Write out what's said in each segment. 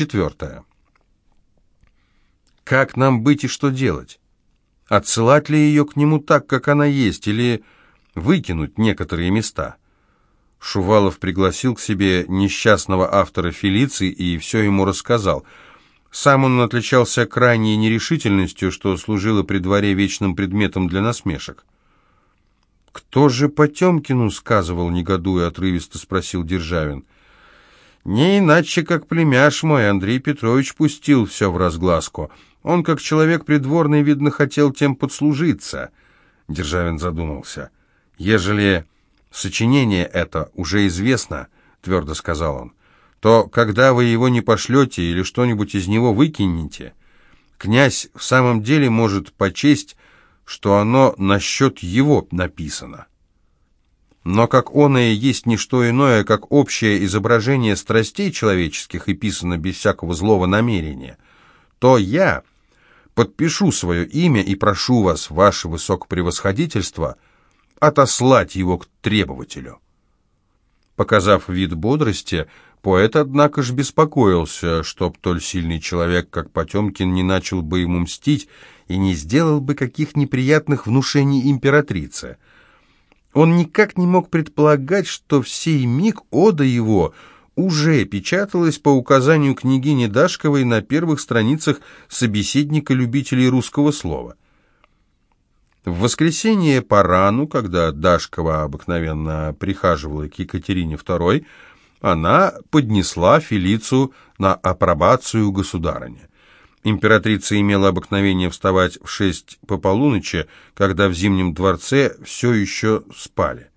четвертое. Как нам быть и что делать? Отсылать ли ее к нему так, как она есть, или выкинуть некоторые места? Шувалов пригласил к себе несчастного автора Фелиции и все ему рассказал. Сам он отличался крайней нерешительностью, что служило при дворе вечным предметом для насмешек. «Кто же Потемкину сказывал, негодуя, отрывисто спросил Державин. «Не иначе, как племяш мой, Андрей Петрович пустил все в разгласку. Он, как человек придворный, видно, хотел тем подслужиться». Державин задумался. «Ежели сочинение это уже известно, — твердо сказал он, — то когда вы его не пошлете или что-нибудь из него выкинете, князь в самом деле может почесть, что оно насчет его написано. Но как оное есть не что иное, как общее изображение страстей человеческих и писано без всякого злого намерения, то я подпишу свое имя и прошу вас, ваше высокопревосходительство, отослать его к требователю. Показав вид бодрости, поэт, однако ж, беспокоился, чтоб толь сильный человек, как Потемкин, не начал бы ему мстить и не сделал бы каких неприятных внушений императрице. Он никак не мог предполагать, что в сей миг ода его уже печаталась по указанию княгини Дашковой на первых страницах собеседника любителей русского слова. В воскресенье по рану, когда Дашкова обыкновенно прихаживала к Екатерине II, она поднесла Фелицу на апробацию государыне. Императрица имела обыкновение вставать в шесть по полуночи, когда в Зимнем дворце все еще спали.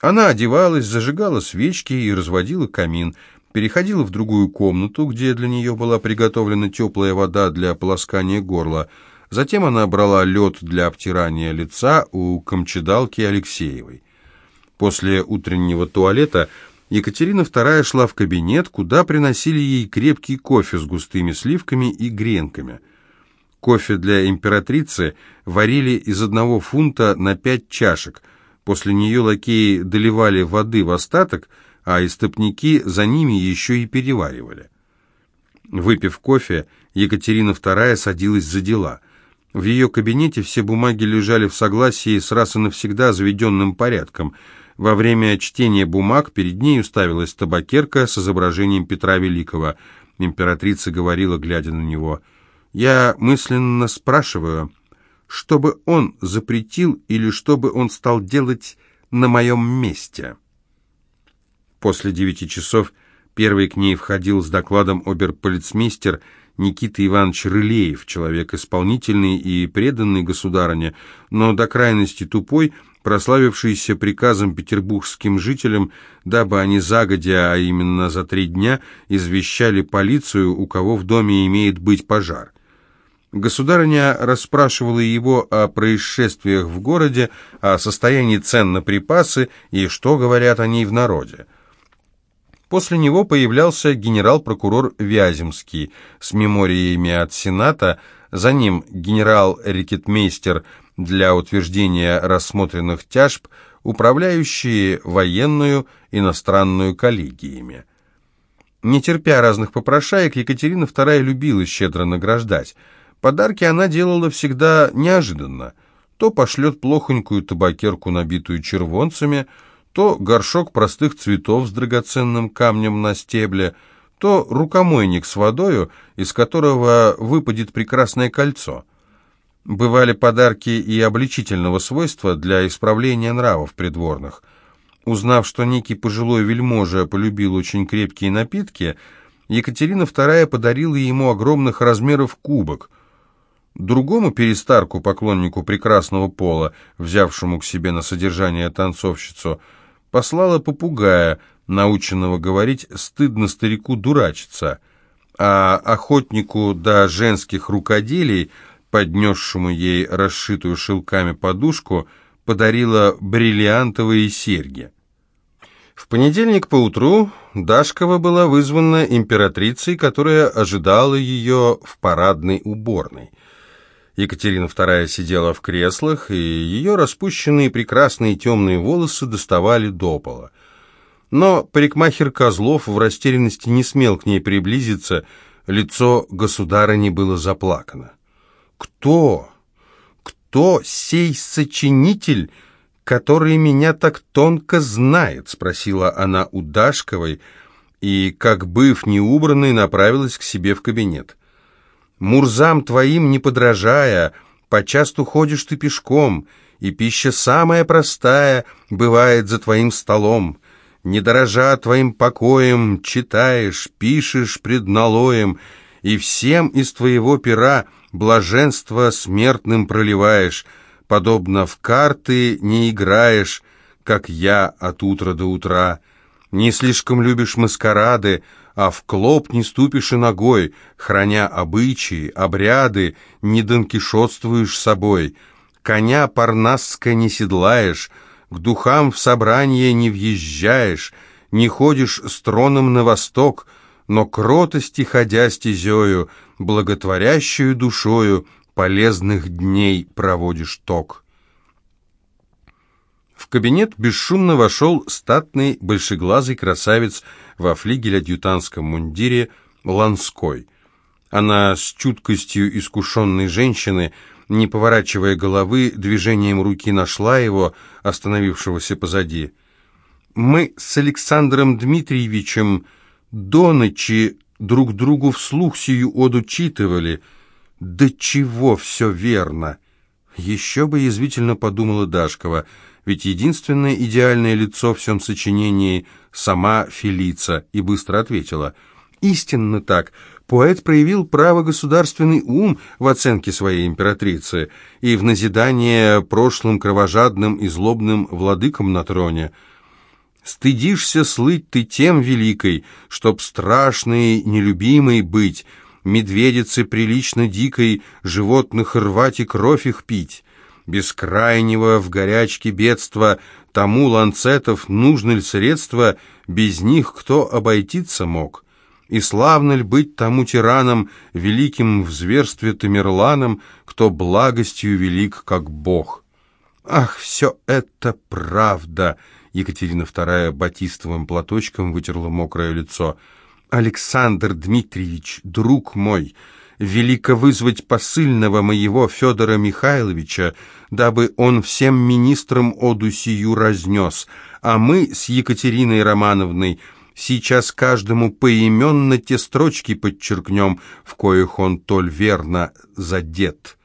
Она одевалась, зажигала свечки и разводила камин, переходила в другую комнату, где для нее была приготовлена теплая вода для полоскания горла. Затем она брала лед для обтирания лица у камчедалки Алексеевой. После утреннего туалета Екатерина II шла в кабинет, куда приносили ей крепкий кофе с густыми сливками и гренками. Кофе для императрицы варили из одного фунта на пять чашек. После нее лакеи доливали воды в остаток, а истопники за ними еще и переваривали. Выпив кофе, Екатерина II садилась за дела. В ее кабинете все бумаги лежали в согласии с раз и навсегда заведенным порядком – во время чтения бумаг перед ней уставилась табакерка с изображением Петра Великого. Императрица говорила, глядя на него, «Я мысленно спрашиваю, чтобы он запретил или чтобы он стал делать на моем месте?» После девяти часов первый к ней входил с докладом оберполицмейстер Никита Иванович Рылеев, человек исполнительный и преданный государыне, но до крайности тупой – прославившийся приказом петербургским жителям, дабы они загодя, а именно за три дня, извещали полицию, у кого в доме имеет быть пожар. Государыня расспрашивала его о происшествиях в городе, о состоянии цен на припасы и что говорят о ней в народе. После него появлялся генерал-прокурор Вяземский с мемориями от Сената, за ним генерал-рекетмейстер для утверждения рассмотренных тяжб, управляющие военную иностранную коллегиями. Не терпя разных попрошаек, Екатерина II любила щедро награждать. Подарки она делала всегда неожиданно. То пошлет плохонькую табакерку, набитую червонцами, то горшок простых цветов с драгоценным камнем на стебле, то рукомойник с водою, из которого выпадет прекрасное кольцо. Бывали подарки и обличительного свойства для исправления нравов придворных. Узнав, что некий пожилой вельможа полюбил очень крепкие напитки, Екатерина II подарила ему огромных размеров кубок. Другому перестарку, поклоннику прекрасного пола, взявшему к себе на содержание танцовщицу, послала попугая, наученного говорить «стыдно старику дурачиться», а охотнику до женских рукоделий – поднесшему ей расшитую шелками подушку, подарила бриллиантовые серьги. В понедельник поутру Дашкова была вызвана императрицей, которая ожидала ее в парадной уборной. Екатерина II сидела в креслах, и ее распущенные прекрасные темные волосы доставали до пола. Но парикмахер Козлов в растерянности не смел к ней приблизиться, лицо государыни было заплакано. «Кто? Кто сей сочинитель, который меня так тонко знает?» — спросила она у Дашковой, и, как быв неубранной, направилась к себе в кабинет. «Мурзам твоим не подражая, почасту ходишь ты пешком, и пища самая простая бывает за твоим столом» не дорожа твоим покоем, читаешь, пишешь пред налоем, и всем из твоего пера блаженство смертным проливаешь, подобно в карты не играешь, как я от утра до утра. Не слишком любишь маскарады, а в клоп не ступишь и ногой, храня обычаи, обряды, не донкишотствуешь собой. Коня парнасска не седлаешь, к духам в собрание не въезжаешь, не ходишь с троном на восток, но кротости ходя стезею, благотворящую душою, полезных дней проводишь ток. В кабинет бесшумно вошел статный большеглазый красавец во флигель-адъютантском мундире Ланской. Она с чуткостью искушенной женщины – не поворачивая головы, движением руки нашла его, остановившегося позади. «Мы с Александром Дмитриевичем до ночи друг другу вслух сию оду читывали. Да чего все верно!» Еще бы язвительно подумала Дашкова, ведь единственное идеальное лицо в всем сочинении — сама Фелица, и быстро ответила. «Истинно так. Поэт проявил право-государственный ум в оценке своей императрицы и в назидание прошлым кровожадным и злобным владыкам на троне. «Стыдишься слыть ты тем великой, чтоб страшной, нелюбимой быть, медведице прилично дикой, животных рвать и кровь их пить». Бескрайнего в горячке бедства, тому ланцетов нужны ли средства, без них кто обойтиться мог?» И славно ли быть тому тираном, великим в зверстве Тамерланом, кто благостью велик, как Бог? Ах, все это правда! Екатерина II батистовым платочком вытерла мокрое лицо. Александр Дмитриевич, друг мой, велико вызвать посыльного моего Федора Михайловича, дабы он всем министрам Одусию разнес, а мы с Екатериной Романовной — Сейчас каждому поименно те строчки подчеркнем, в коих он толь верно задет.